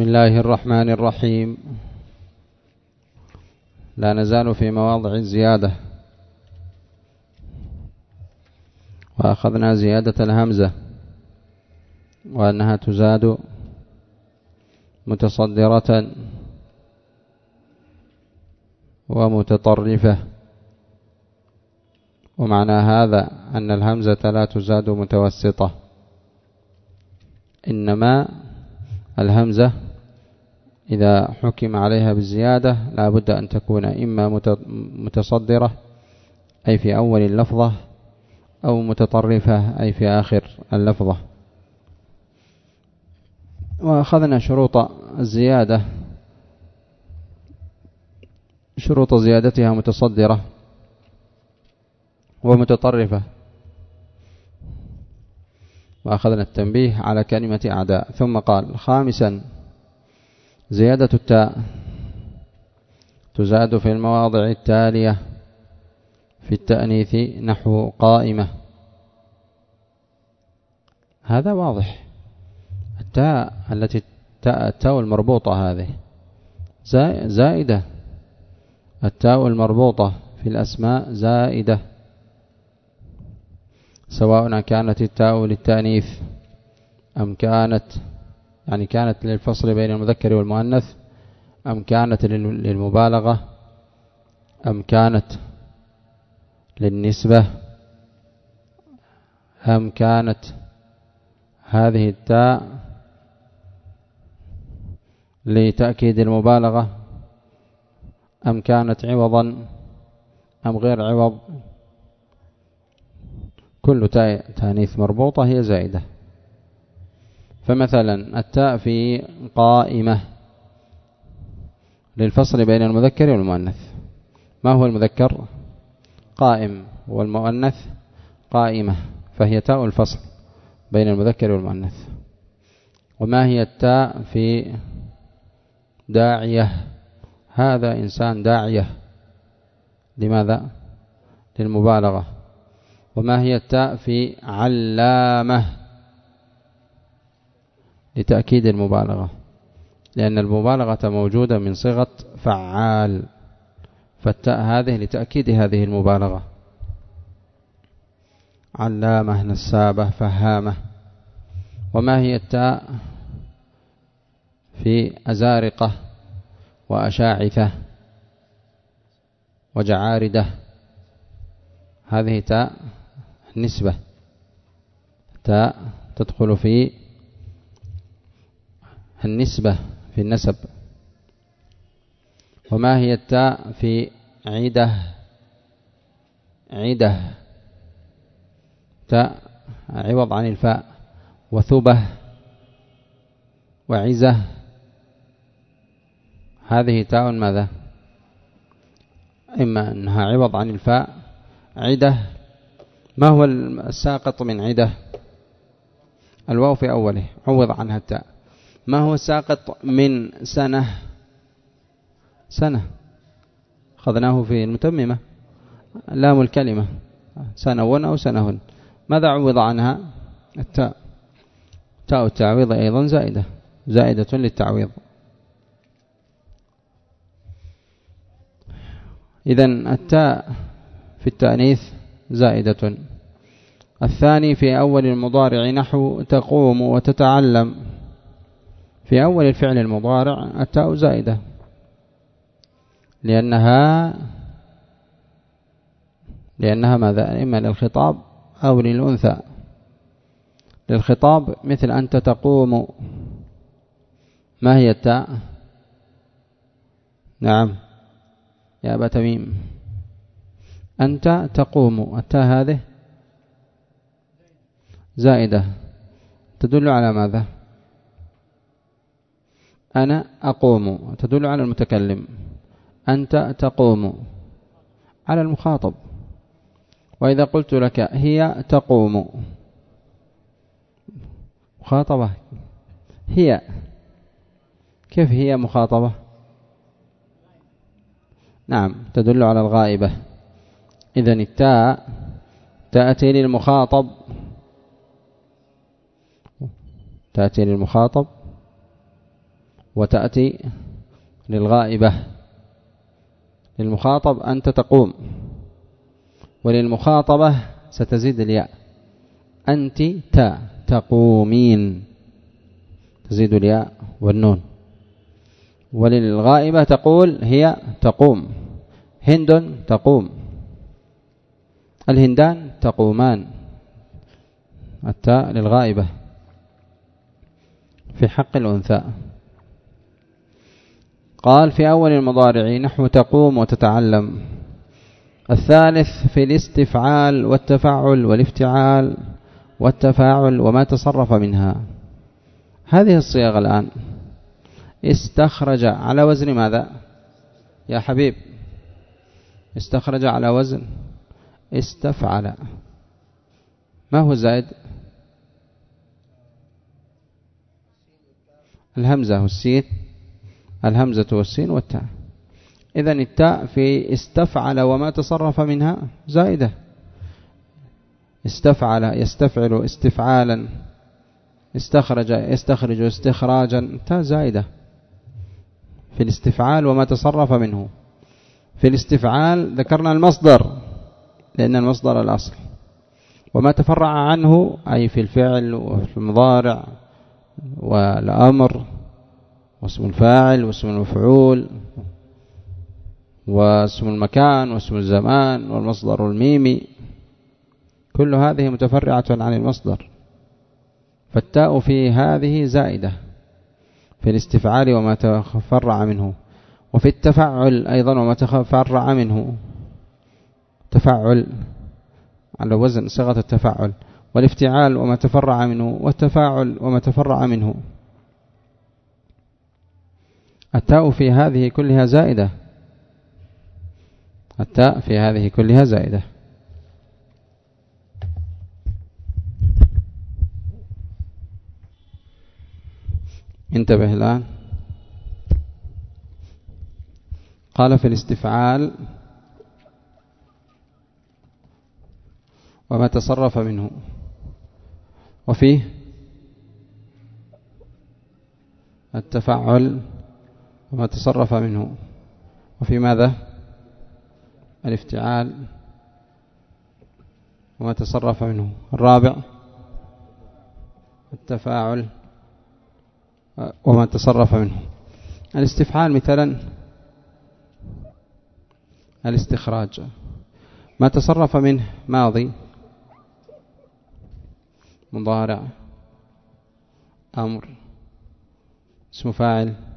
بسم الله الرحمن الرحيم. لا نزال في مواضع الزيادة. وأخذنا زيادة الهمزة وأنها تزاد متصدرة ومتطرفة. ومعنى هذا أن الهمزة لا تزاد متوسطة. إنما الهمزة إذا حكم عليها بالزيادة لا بد أن تكون إما متصدرة أي في أول اللفظة أو متطرفة أي في آخر اللفظة. وأخذنا شروط الزيادة شروط زيادتها متصدرة ومتطرفة. وأخذنا التنبيه على كلمة أعداء. ثم قال خامسا زيادة التاء. تزاد في المواضع التالية في التأنيث نحو قائمة. هذا واضح. التاء التي التاء المربوطة هذه. زائدة. التاء المربوطة في الأسماء زائدة. سواء كانت التاء للتأنيث أم كانت يعني كانت للفصل بين المذكر والمؤنث أم كانت للمبالغة أم كانت للنسبة أم كانت هذه التاء لتأكيد المبالغة أم كانت عوضا أم غير عوض. كل تاء تانيث مربوطة هي زائدة. فمثلا التاء في قائمة للفصل بين المذكر والمؤنث. ما هو المذكر؟ قائم. والمؤنث قائمة فهي تاء الفصل بين المذكر والمؤنث. وما هي التاء في داعية؟ هذا إنسان داعية. لماذا؟ للمبالغة. وما هي التاء في علامة؟ لتأكيد المبالغة. لأن المبالغة موجودة من صيغة فعال. فالتاء هذه لتأكيد هذه المبالغة. علامة نسابة فهامة. وما هي التاء؟ في أزارقة وأشاعثة وجعاردة. هذه تاء نسبة. تاء تدخل في النسبة في النسب. وما هي التاء في عدة عدة تاء عوض عن الفاء. وثبة وعزة. هذه تاء ماذا؟ إما أنها عوض عن الفاء. عدة ما هو الساقط من عدة الواو في أوله. عوض عنها التاء. ما هو الساقط من سنة؟ سنة. أخذناه في المتممة. لام الكلمة. سنون أو سنهن ماذا عوض عنها؟ التاء. تاء التعويض أيضا زائدة. زائدة للتعويض. إذا التاء في التأنيث زائدة. الثاني في أول المضارع نحو تقوم وتتعلم. في أول الفعل المضارع التاء زائدة لأنها لأنها ماذا؟ إما للخطاب أو للأنثى. للخطاب مثل أنت تقوم ما هي التاء؟ نعم. يا أبا تميم. أنت تقوم. التاء هذه زائدة. تدل على ماذا؟ أنا أقوم. تدل على المتكلم. أنت تقوم. على المخاطب. وإذا قلت لك هي تقوم. مخاطبة. هي. كيف هي مخاطبة؟ نعم تدل على الغائبة. إذا التاء تأتي للمخاطب. تأتي للمخاطب. وتأتي للغائبة. للمخاطب أنت تقوم وللمخاطبة ستزيد الياء. أنت تا تقومين. تزيد الياء والنون. وللغائبة تقول هي تقوم. هند تقوم. الهندان تقومان. التاء للغائبة. في حق الأنثى. قال في أول المضارع نحو تقوم وتتعلم. الثالث في الاستفعال والتفعل والافتعال والتفاعل وما تصرف منها. هذه الصيغ الآن. استخرج على وزن ماذا؟ يا حبيب. استخرج على وزن. استفعل. ما هو زائد الهمزة والسين. الهمزة والسين والتاء. إذا التاء في استفعل وما تصرف منها زائدة. استفعل يستفعل استفعالا. استخرج يستخرج استخراجا. تاء زائدة. في الاستفعال وما تصرف منه. في الاستفعال ذكرنا المصدر لأن المصدر الأصل. وما تفرع عنه أي في الفعل وفي المضارع والأمر. واسم الفاعل واسم المفعول واسم المكان واسم الزمان والمصدر الميمي كل هذه متفرعة عن المصدر. فالتاء في هذه زائدة. في الاستفعال وما تفرع منه. وفي التفعل أيضا وما تفرع منه. تفعل على وزن صيغة التفعل. والافتعال وما تفرع منه. والتفاعل وما تفرع منه. التاء في هذه كلها زائدة. التاء في هذه كلها زائدة. انتبه الآن. قال في الاستفعال وما تصرف منه. وفيه التفعل وما تصرف منه. وفي ماذا؟ الافتعال. وما تصرف منه. الرابع التفاعل. وما تصرف منه. الاستفعال مثلا. الاستخراج. ما تصرف منه. ماضي. مضارع. أمر. اسم فاعل.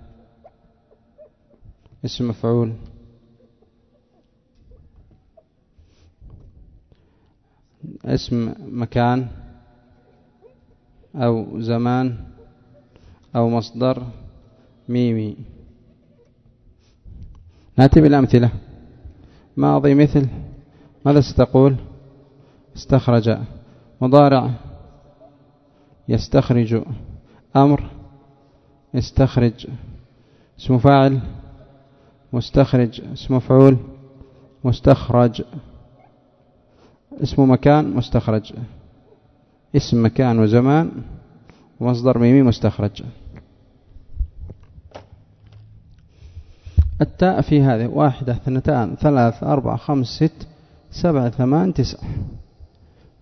اسم مفعول. اسم مكان أو زمان أو مصدر ميمي. نأتي بالأمثلة. ماضي مثل؟ ماذا ستقول؟ استخرج. مضارع. يستخرج. أمر. يستخرج اسم فاعل. مستخرج اسم مفعول مستخرج. اسم مكان مستخرج. اسم مكان وزمان ومصدر ميمي مستخرج. التاء في هذه واحدة اثنتان ثلاث أربع خمس ست سبع ثمان تسع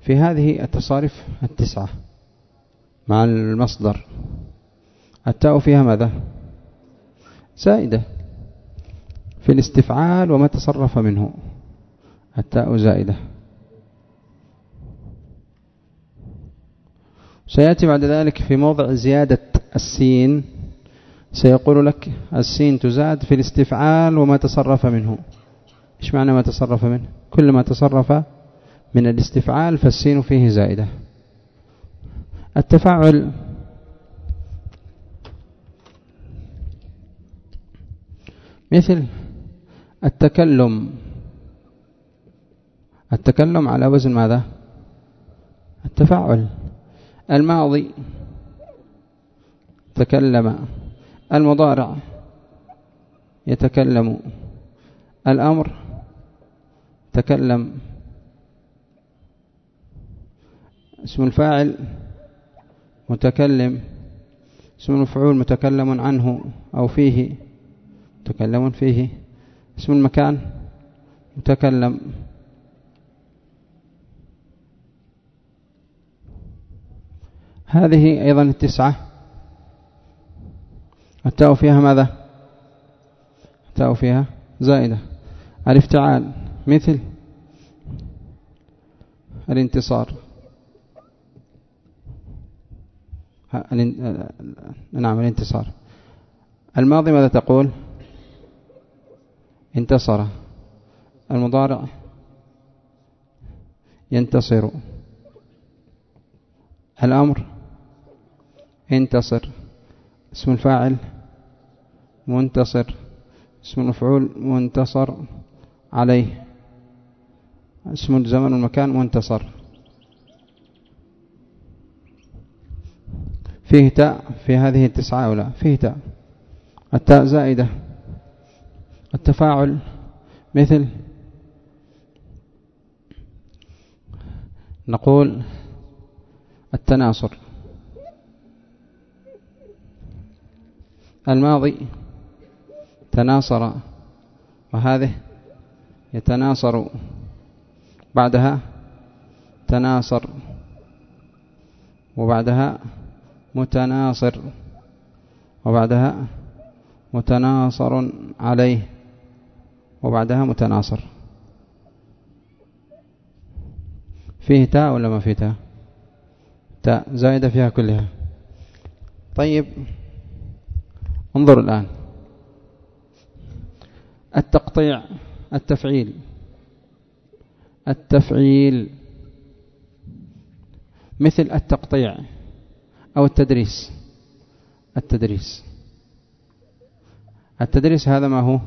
في هذه التصارف التسعة مع المصدر. التاء فيها ماذا؟ زائدة. في الاستفعال وما تصرف منه. التاء زائدة. سيأتي بعد ذلك في موضع زيادة السين. سيقول لك السين تزاد في الاستفعال وما تصرف منه. إيش معنى ما تصرف منه؟ كل ما تصرف من الاستفعال فالسين فيه زائدة. التفاعل. مثل التكلم. التكلم على وزن ماذا؟ التفاعل. الماضي. تكلم. المضارع. يتكلم. الأمر. تكلم. اسم الفاعل. متكلم. اسم المفعول متكلم عنه أو فيه. متكلم فيه. اسم المكان؟ متكلم. هذه أيضا التسعة. التاء فيها ماذا؟ التاء فيها زائدة. الافتعال مثل. الانتصار. نعم الانتصار. الماضي ماذا تقول؟ انتصر. المضارع ينتصر. الأمر انتصر. اسم الفاعل منتصر. اسم المفعول منتصر عليه. اسم الزمن والمكان منتصر. فيه تاء في هذه التسعة أو لا؟ فيه تاء. التاء زائدة. التفاعل. مثل نقول التناصر. الماضي تناصر وهذه يتناصر. بعدها تناصر وبعدها متناصر وبعدها متناصر عليه. وبعدها متناصر. فيه تاء ولا ما فيه تاء؟ تاء زائدة فيها كلها. طيب انظر الآن. التقطيع التفعيل. التفعيل. مثل التقطيع أو التدريس. التدريس. التدريس هذا ما هو؟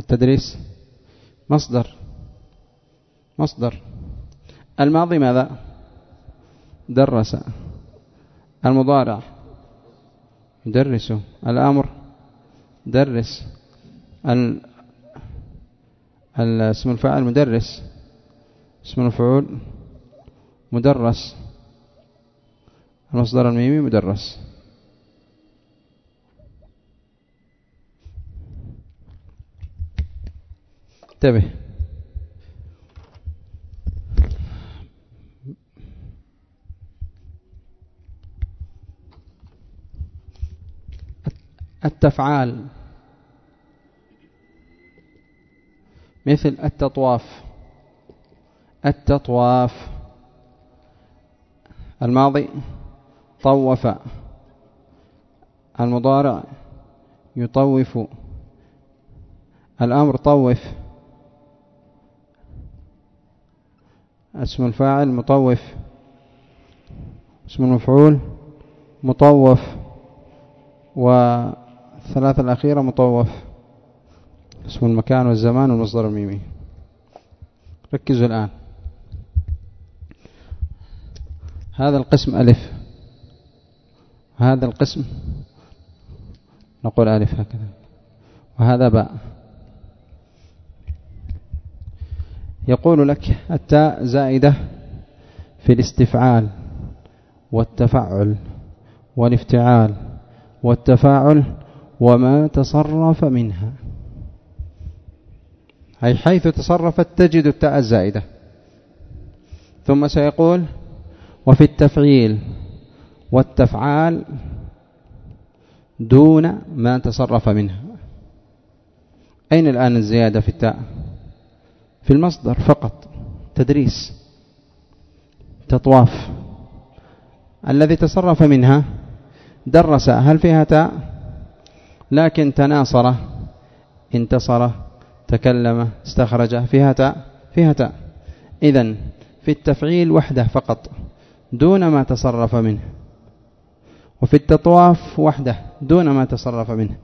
التدريس. مصدر. مصدر. الماضي ماذا؟ درس. المضارع. يدرس. الأمر. درس. اسم الفاعل مدرس. اسم المفعول مدرس. المصدر الميمي مدرس. انتبه. التفعال. مثل التطواف. التطواف. الماضي طوف. المضارع يطوف. الأمر طوف. اسم الفاعل مطوف. اسم المفعول مطوف. والثلاثة الأخيرة مطوف. اسم المكان والزمان والمصدر الميمي ركزوا الآن. هذا القسم ألف. هذا القسم نقول ألف هكذا. وهذا باء. يقول لك التاء زائدة في الاستفعال والتفعل والافتعال والتفاعل وما تصرف منها. أي حيث تصرفت تجد التاء الزائدة. ثم سيقول وفي التفعيل والتفعال دون ما تصرف منها. أين الآن الزيادة في التاء؟ في المصدر فقط. تدريس. تطواف. الذي تصرف منها درس. هل فيها تاء؟ لكن تناصر. انتصر. تكلم. استخرج. فيها تاء؟ فيها تاء. إذن في التفعيل وحده فقط دون ما تصرف منه. وفي التطواف وحده دون ما تصرف منه.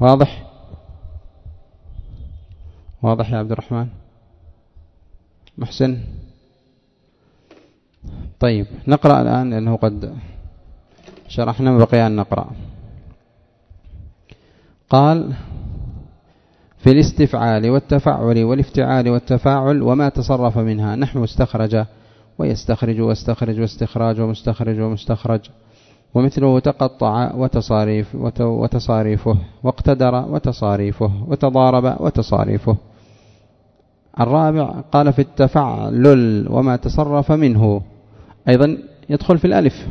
واضح؟ واضح يا عبد الرحمن؟ محسن؟ طيب نقرأ الآن لأنه قد شرحنا بقي أن نقرأ. قال في الاستفعال والتفعل والافتعال والتفاعل وما تصرف منها نحو استخرج ويستخرج واستخرج واستخراج ومستخرج ومستخرج ومثله تقطع وتصاريف وتصاريفه واقتدر وتصاريفه وتضارب وتصاريفه. الرابع قال في التفعلل وما تصرف منه. أيضا يدخل في الألف.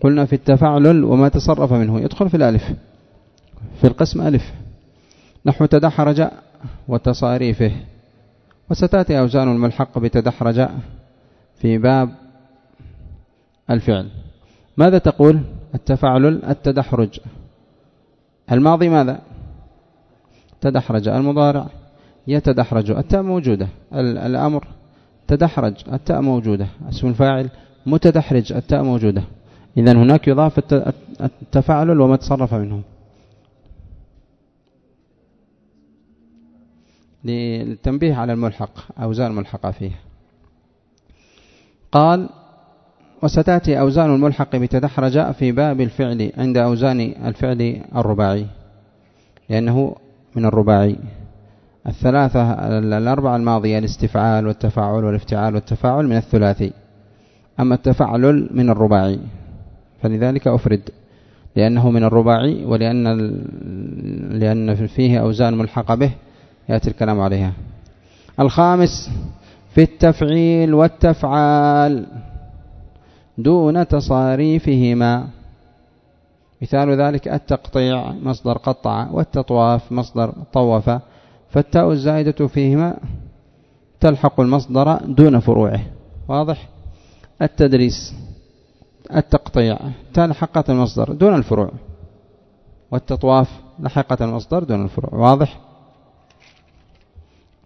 قلنا في التفعلل وما تصرف منه. يدخل في الألف. في القسم ألف. نحو تدحرج وتصاريفه. وستأتي أوزان الملحق بتدحرج في باب الفعل. ماذا تقول؟ التفاعل التدحرج. الماضي ماذا؟ تدحرج. المضارع. يتدحرج. التاء موجودة. الأمر تدحرج. التاء موجودة. اسم الفاعل متدحرج. التاء موجودة. إذا هناك يضاف التفاعل وما تصرف منه للتنبيه على الملحق أوزان الملحقة فيه. قال وستأتي أوزان الملحق بتدحرج في باب الفعل عند أوزان الفعل الرباعي. لأنه من الرباعي. الثلاثة الأربعة الماضية الاستفعال والتفاعل والافتعال والتفاعل من الثلاثي. أما التفاعل من الرباعي فلذلك أفرد لأنه من الرباعي ولأن لأن فيه أوزان ملحقة به يأتي الكلام عليها. الخامس في التفعيل والتفعال دون تصاريفهما. مثال ذلك التقطيع مصدر قطع والتطواف مصدر طوف. فالتاء الزائدة فيهما تلحق المصدر دون فروعه. واضح؟ التدريس التقطيع تلحقت المصدر دون الفروع. والتطواف لحقت المصدر دون الفروع. واضح؟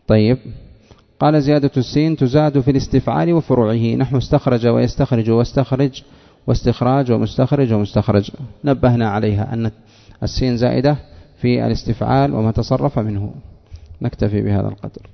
طيب. قال زيادة السين تزاد في الاستفعال وفروعه. نحو استخرج ويستخرج واستخرج واستخراج ومستخرج ومستخرج. نبهنا عليها أن السين زائدة في الاستفعال وما تصرف منه. نكتفي بهذا القدر.